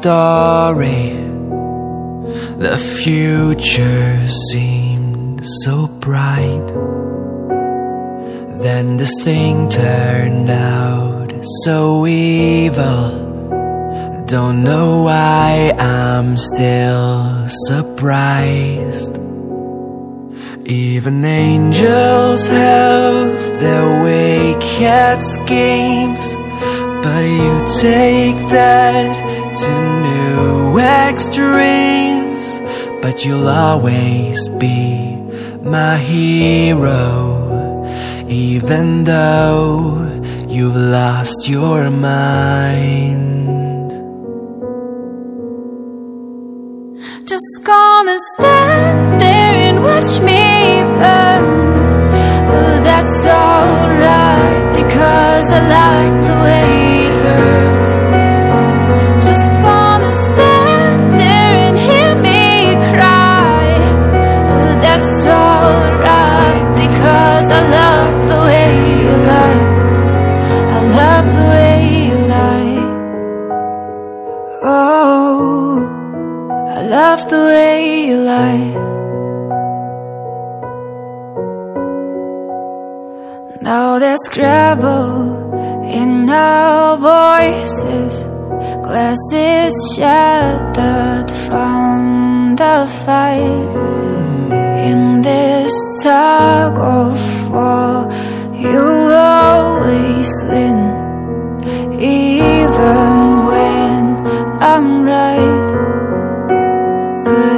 story. The future seemed so bright. Then this thing turned out so evil. Don't know why I'm still surprised. Even angels have their wicked schemes, but you take that Extremes, dreams, but you'll always be my hero, even though you've lost your mind. Just gonna stand there and watch me burn, but that's alright because I like the way. love the way you lie. Now there's gravel in our voices, glasses shattered from the fight. In this tug of war, you always win, even when I'm right.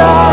star.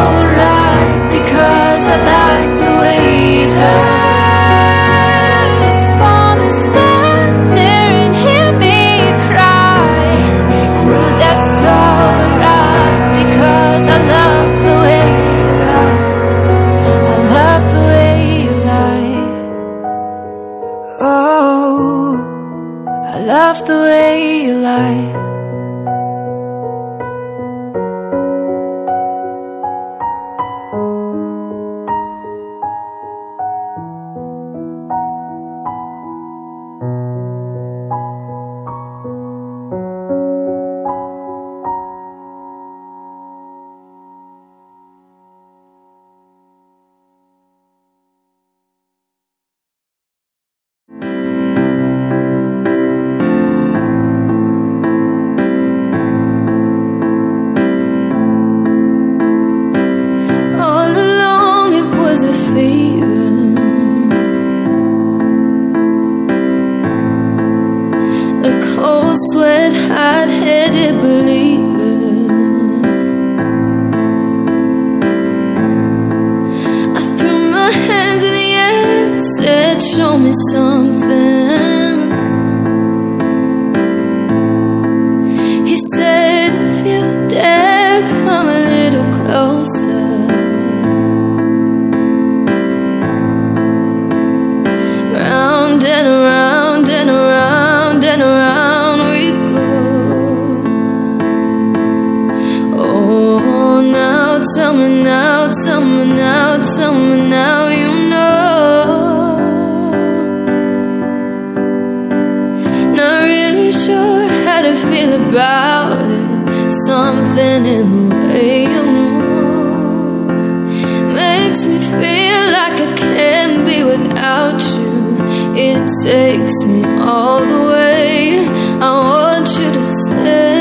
wonder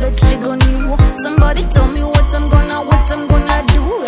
that she gon' you. Somebody tell me what I'm gonna, what I'm gonna do.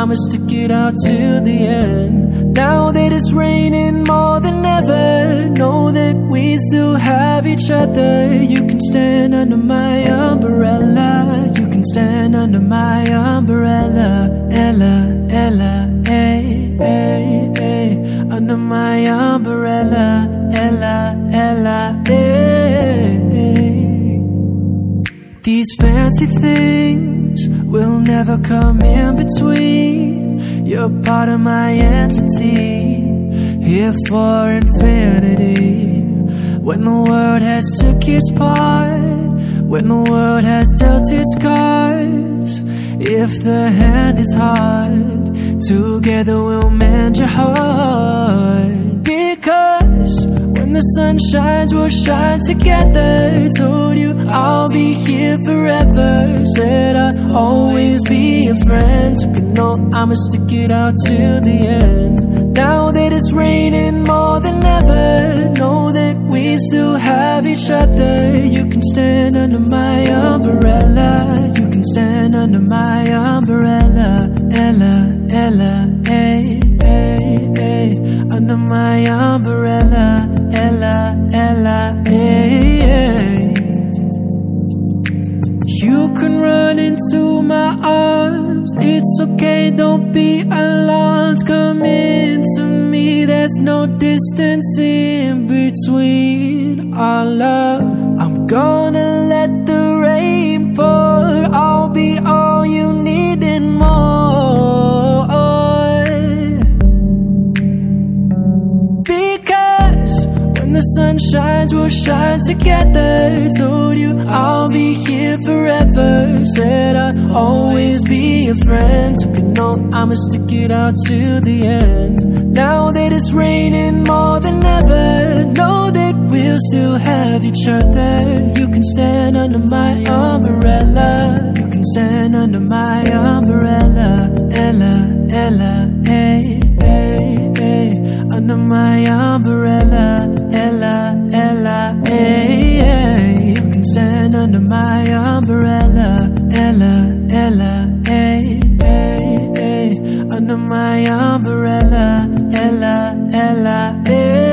I'ma stick it out till the end. Now that it's raining more than ever, know that we still have each other. You can stand under my umbrella. You can stand under my umbrella. Ella, Ella, hey, hey, hey. Under my umbrella. Ella, Ella, hey. These fancy things will never come in between. You're part of my entity, here for infinity. When the world has took its part, when the world has dealt its cards, if the hand is hard, together we'll mend your heart. Because the sun shines, we'll shine together. Told you I'll be here forever. Said I'd always be a friend. Took a note, I'ma stick it out till the end. Now that it's raining more than ever, know that we still have each other. You can stand under my umbrella. You can stand under my umbrella. Ella, Ella, hey, hey, hey. Under my umbrella. Ella, Ella, hey, hey. You can run into my arms. It's okay, don't be alarmed. Come into me, there's no distance in between our love. I'm gonna let the rain shines, we'll shine together. Told you I'll be here forever. Said I'd always be a friend. Took a note, I'ma stick it out to the end. Now that it's raining more than ever, know that we'll still have each other. You can stand under my umbrella. You can stand under my umbrella. Ella, Ella, hey. Under my umbrella. Ella, Ella, hey, hey. You can stand under my umbrella. Ella, Ella, hey, hey, hey. Under my umbrella. Ella, Ella, hey,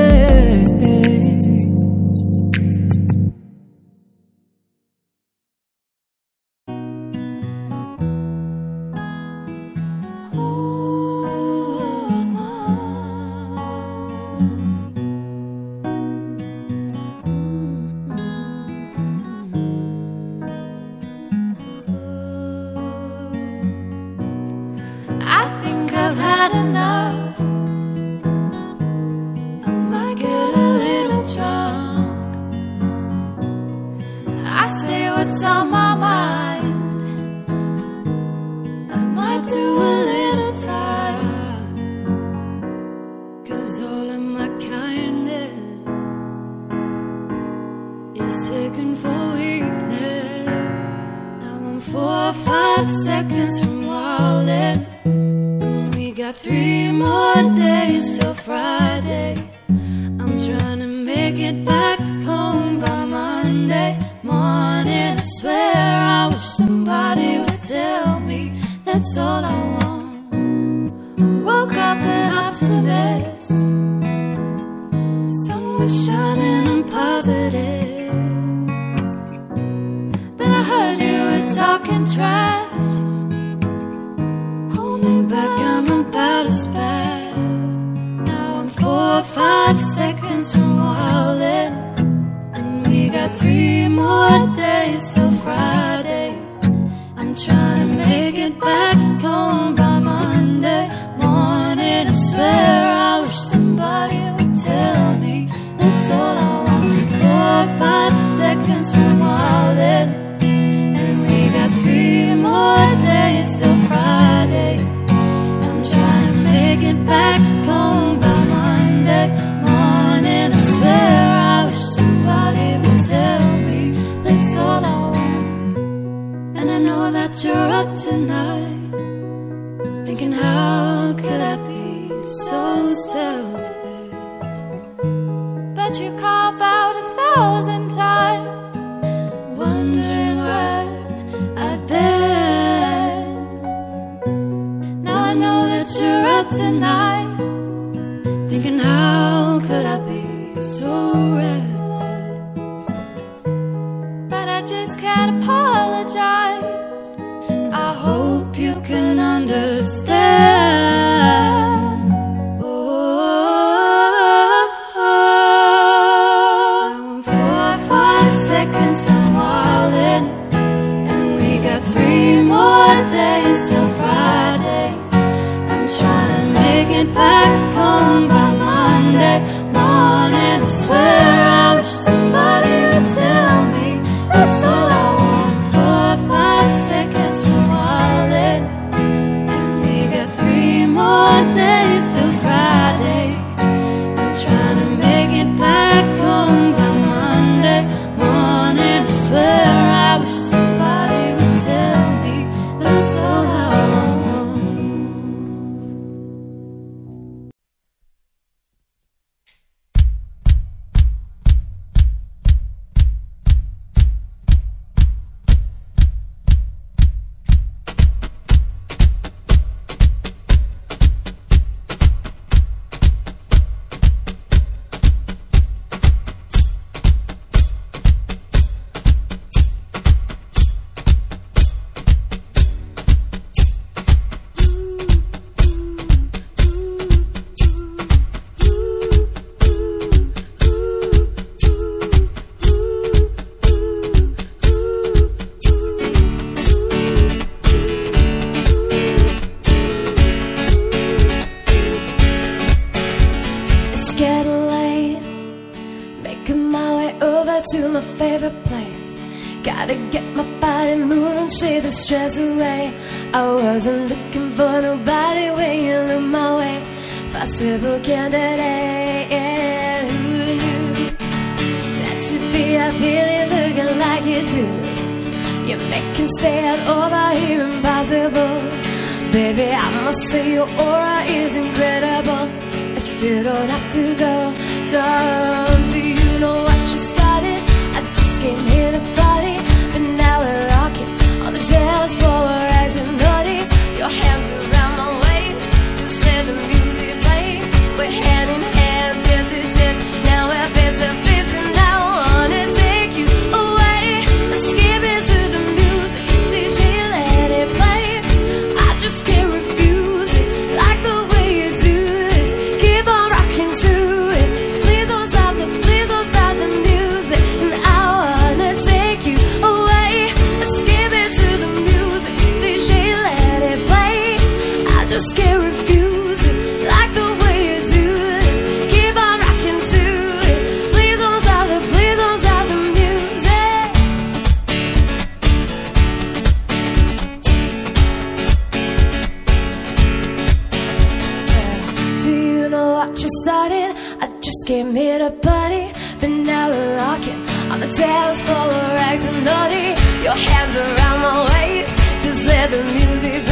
that you're up tonight. Thinking, how could I be so selfish? But you cop out a thousand times, wondering where I've been. Now I know that you're up tonight. Thinking, how could I be so reckless? But I just can't apologize hope you can understand. Gotta get my body moving, shake the stress away. I wasn't looking for nobody when you look my way. Possible candidate. Who knew that should be a feeling looking like you do? You're making staying over here impossible. Baby, I must say your aura is incredible. If you don't have to go, don't you? Just let the music play. We're hand in hand, chest to chest. Your hands around my waist. Just let the music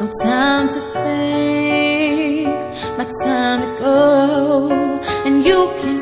No time to think, my time to go. And you can.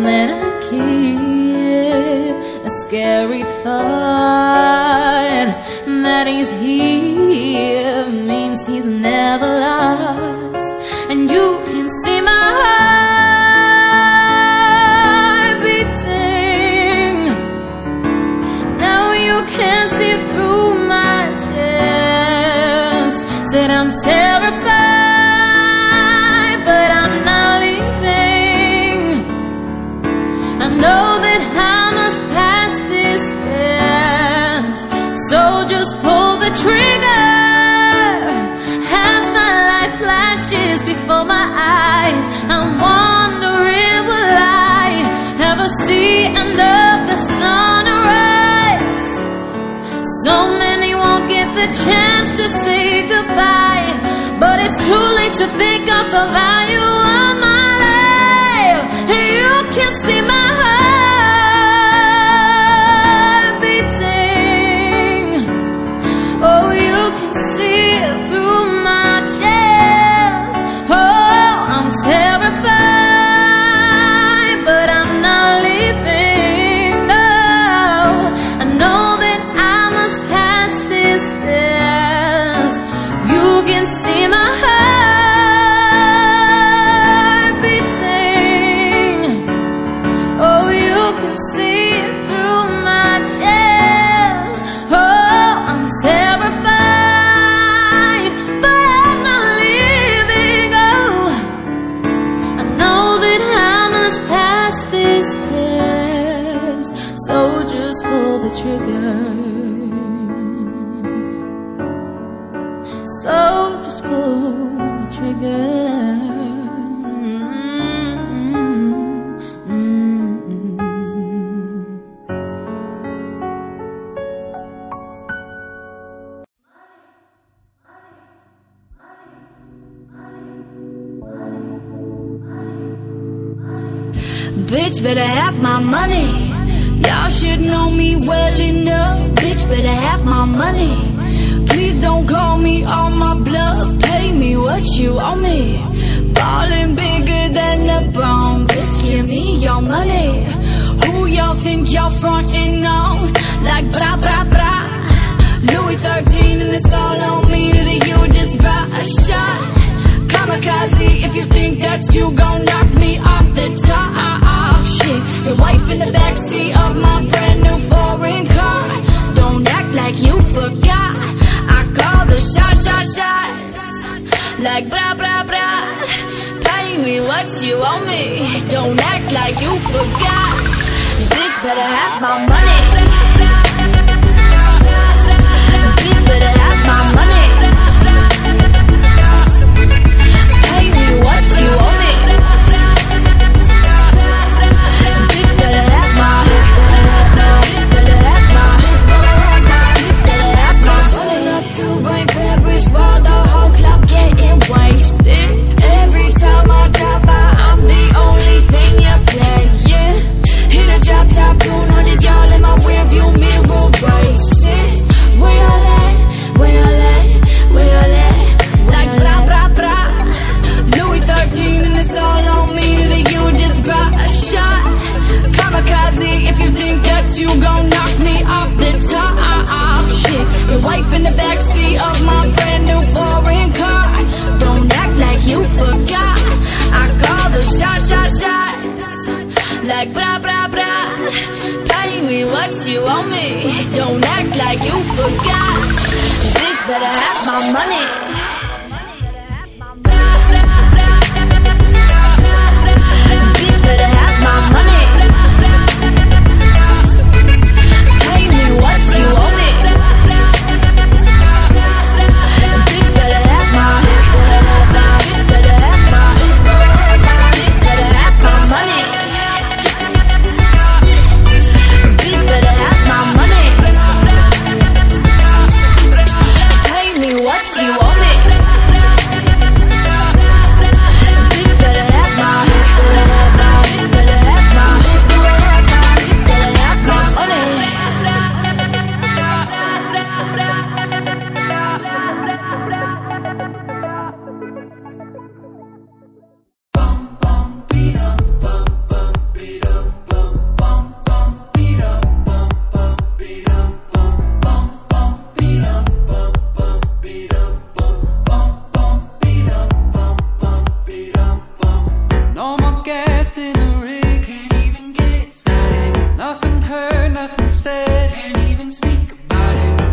and then I keep a scary thought that he's the chance to say goodbye, but it's too late to think of the value.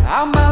I'm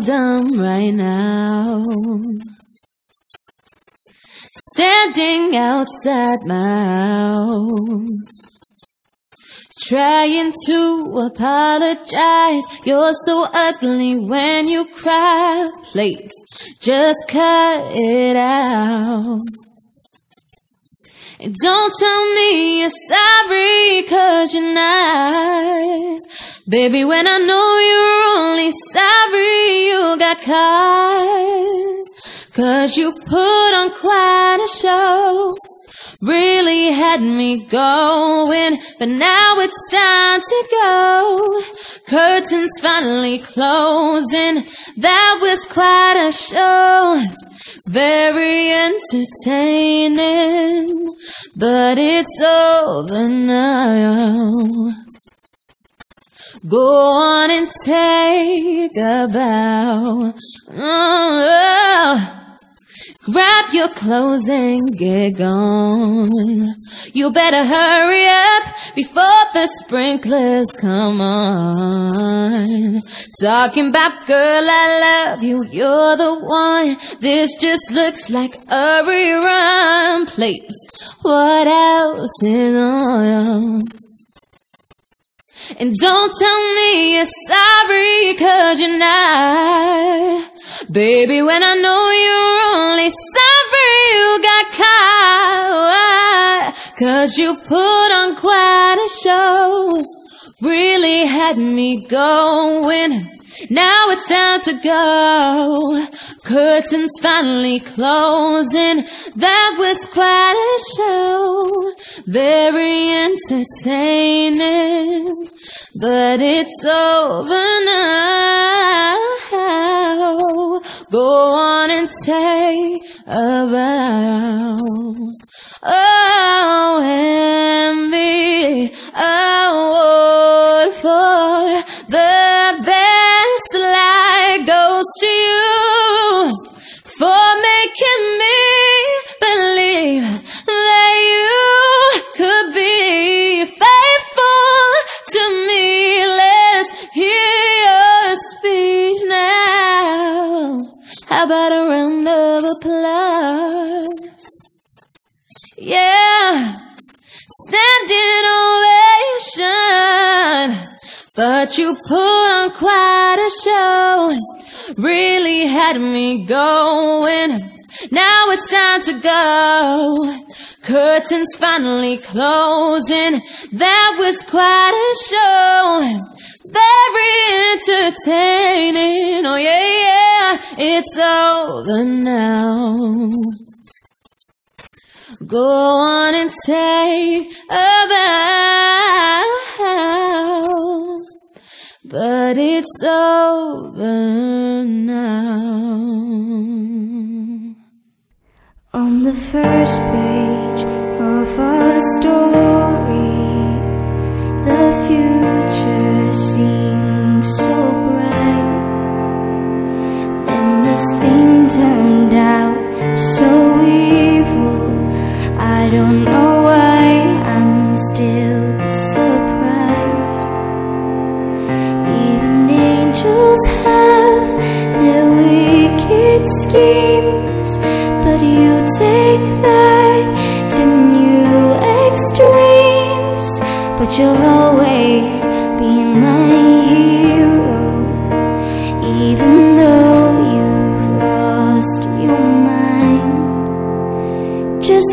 dumb right now. Standing outside my house. Trying to apologize. You're so ugly when you cry. Please, just cut it out. And don't tell me you're sorry, cause you're not. Baby, when I know you're only sorry you got caught. Cause you put on quite a show. Really had me going, but now it's time to go. Curtains finally closing, that was quite a show. Very entertaining, but it's over now. Go on and take a bow. Oh, Grab your clothes and get gone. You better hurry up before the sprinklers come on. Talking about girl, I love you, you're the one. This just looks like a rerun. Please, what else is on? And don't tell me you're sorry, cause you're not. Baby, when I know you're only sorry you got caught. Cause you put on quite a show. Really had me going. Now it's time to go. Curtains finally closing. That was quite a show. Very entertaining. But it's over now. Go on and take a bow. Oh, envy award for How about a round of applause? Yeah, standing ovation. But you put on quite a show. Really had me going. Now it's time to go. Curtains finally closing. That was quite a show. Very entertaining. Oh yeah, yeah. It's over now. Go on and take a bow. But it's over now. On the first page of our story, the future this thing turned out so evil. I don't know why I'm still surprised. Even angels have their wicked schemes,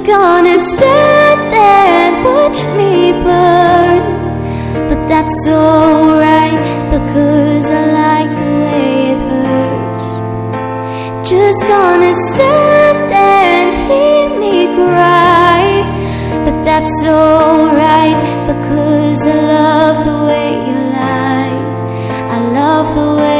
gonna stand there and watch me burn. But that's alright because I like the way it hurts. Just gonna stand there and hear me cry. But that's alright because I love the way you lie. I love the way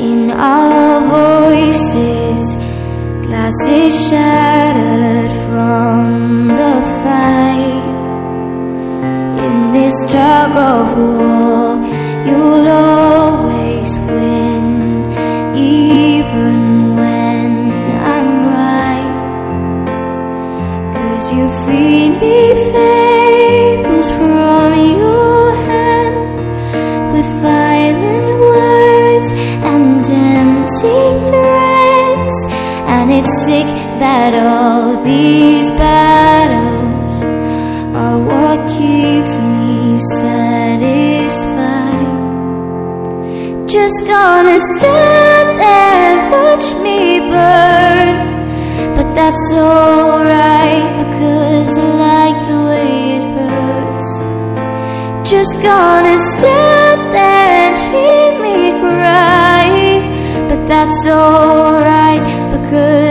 in our voices, glasses shattered gonna stand there and watch me burn. But that's alright because I like the way it hurts. Just gonna stand there and hear me cry. But that's alright because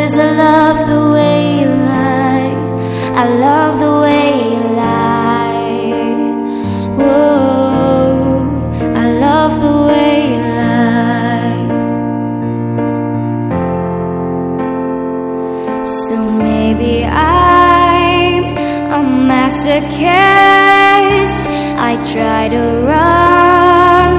masochist. I try to run,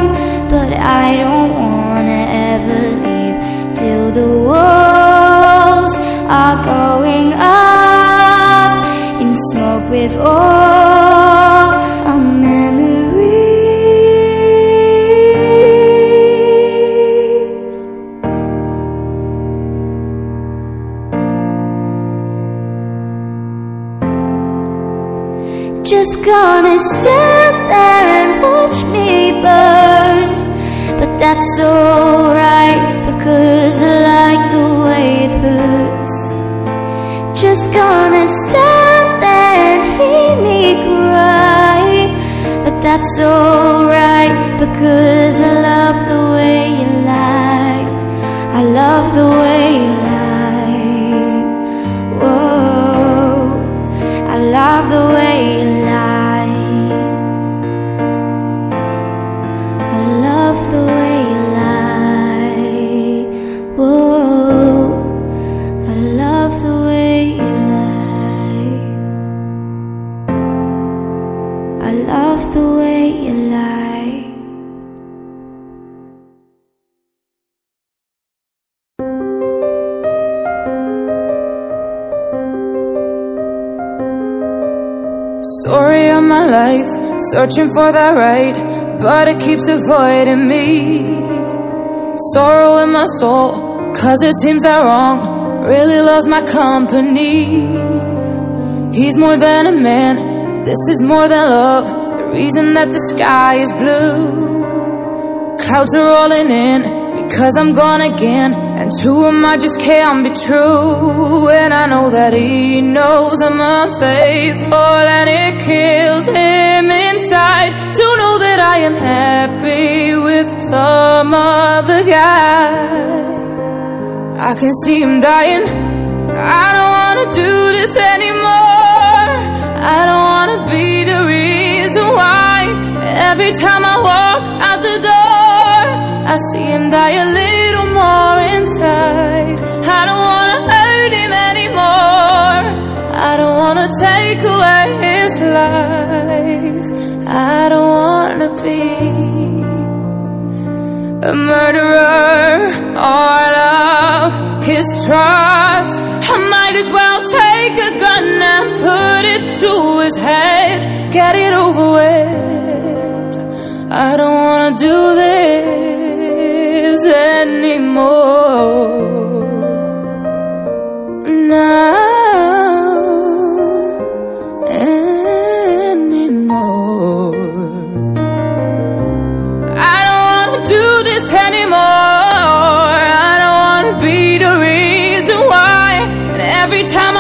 but I don't wanna ever leave till the walls are going up in smoke with all searching for that right, but it keeps avoiding me. Sorrow in my soul, cause it seems that wrong really loves my company. He's more than a man, this is more than love. The reason that the sky is blue. Clouds are rolling in because I'm gone again. And to him I just can't be true. And I know that he knows I'm unfaithful. And it kills him inside to know that I am happy with some other guy. I can see him dying. I don't wanna do this anymore. I don't wanna be the reason why. Every time I walk out the door, I see him die a little more inside. I don't wanna hurt him anymore. I don't wanna take away his life. I don't wanna be a murderer all love his trust. I might as well take a gun and put it to his head, get it over with. I don't wanna do this anymore. Now anymore. I don't wanna do this anymore. I don't wanna be the reason why. And every time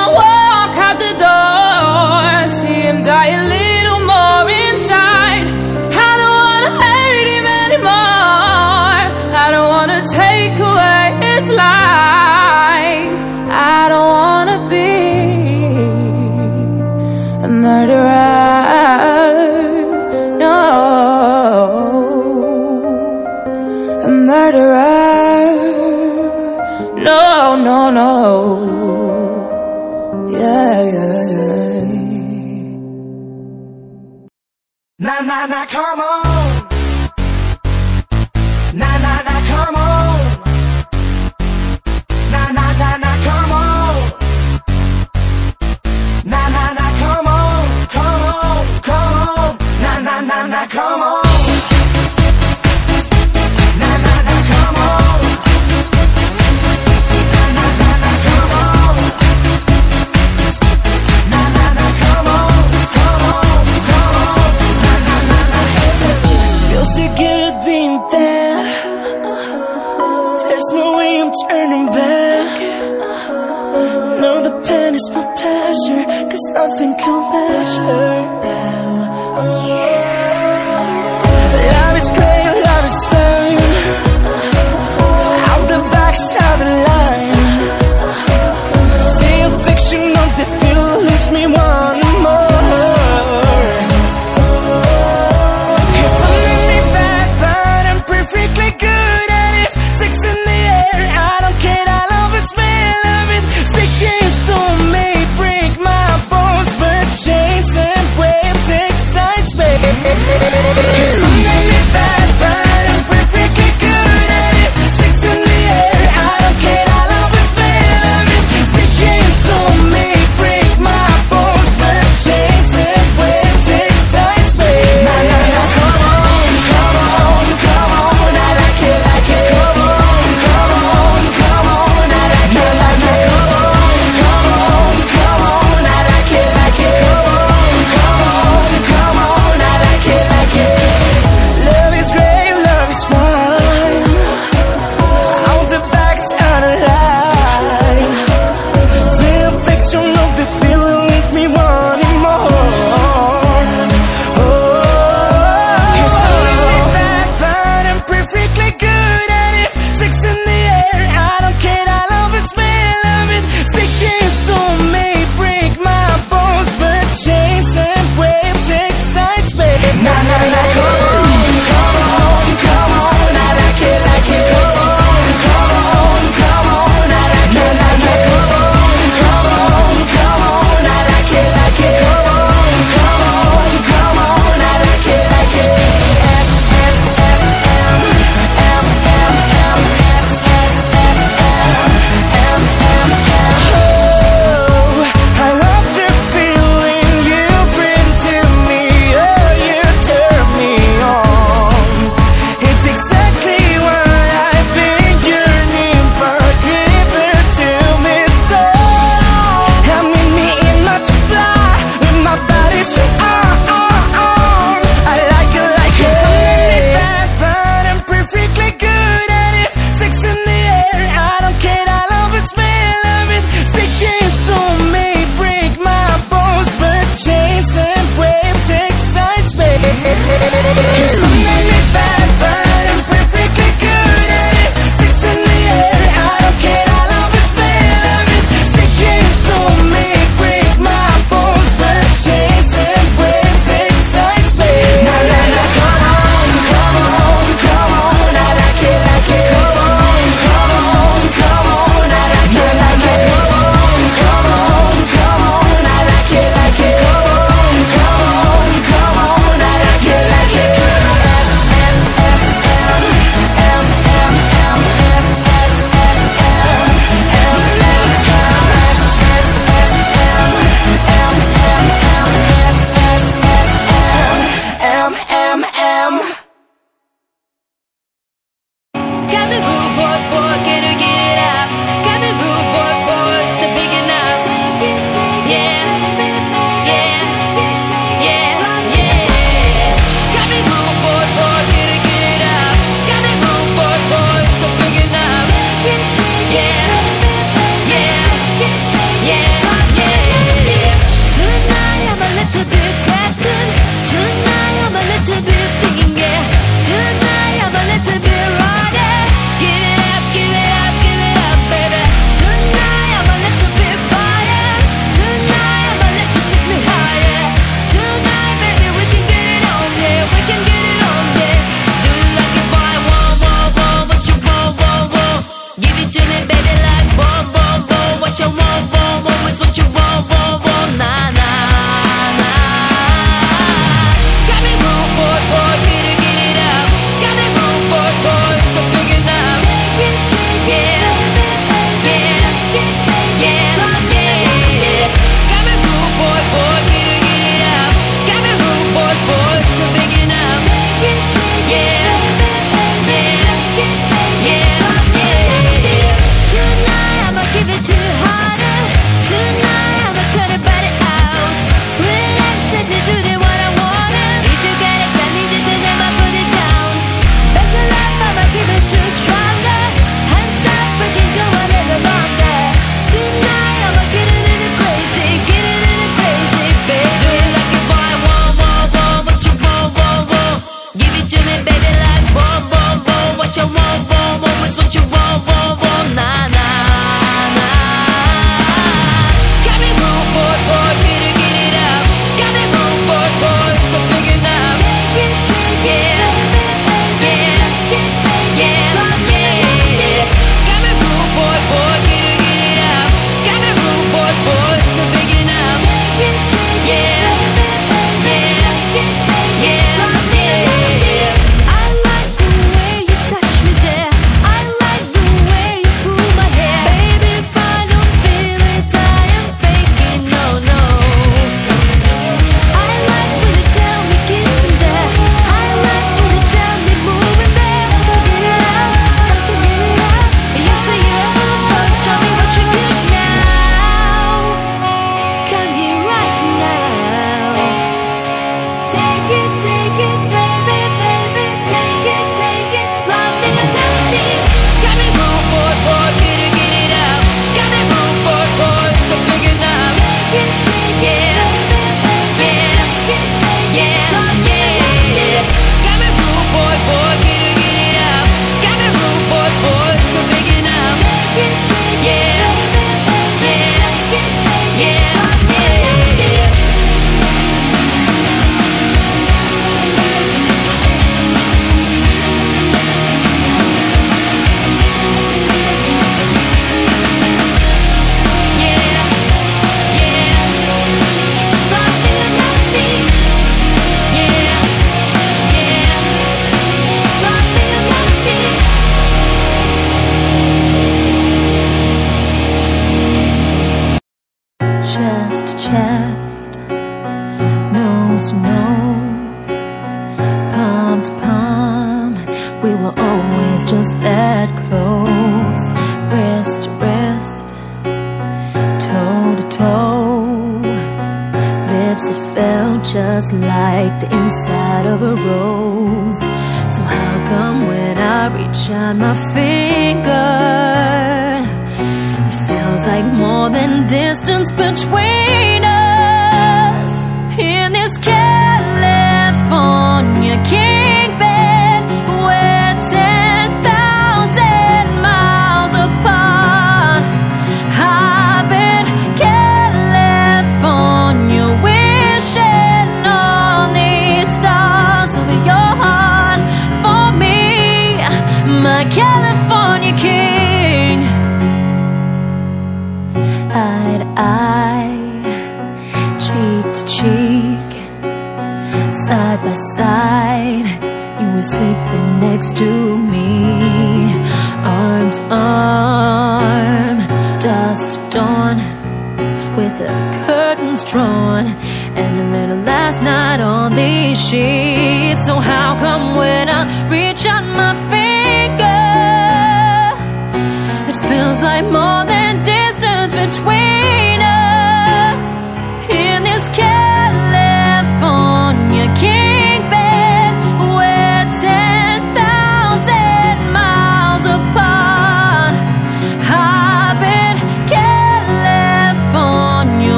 like more than distance between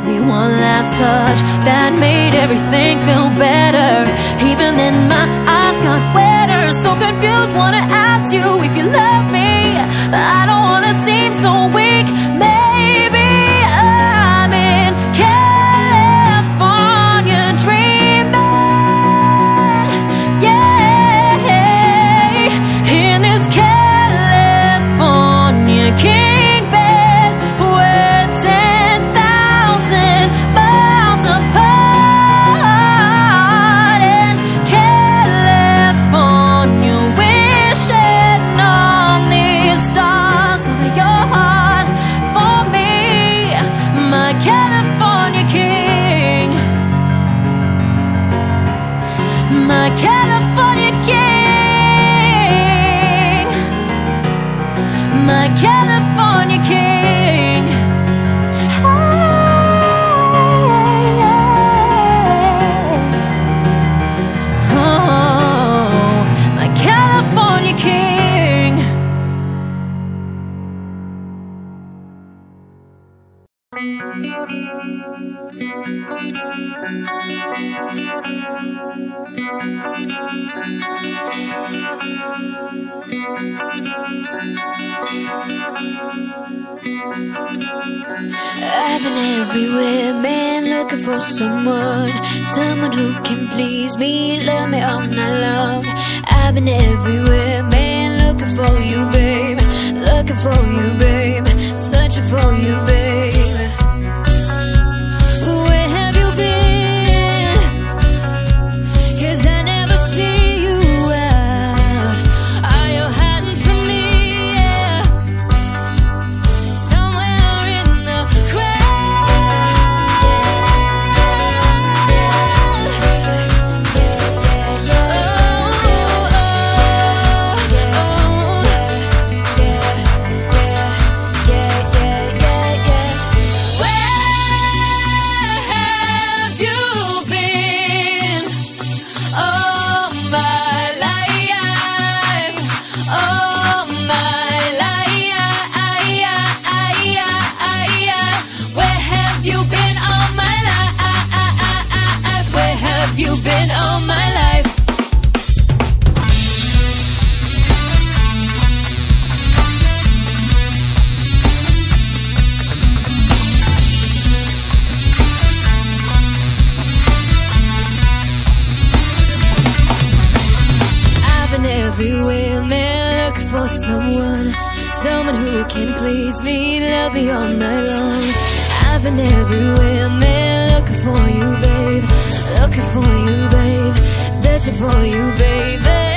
gave me one last touch that made everything feel better. Even then, my eyes got wetter. So confused, wanna ask you if you love me. I don't wanna seem so weird. everywhere, man, looking for someone, someone who can please me, love me all night long. I've been everywhere, man, looking for you, babe, looking for you, babe, searching for you, babe. everywhere looking for you, babe. Looking for you, babe. Searching for you, baby.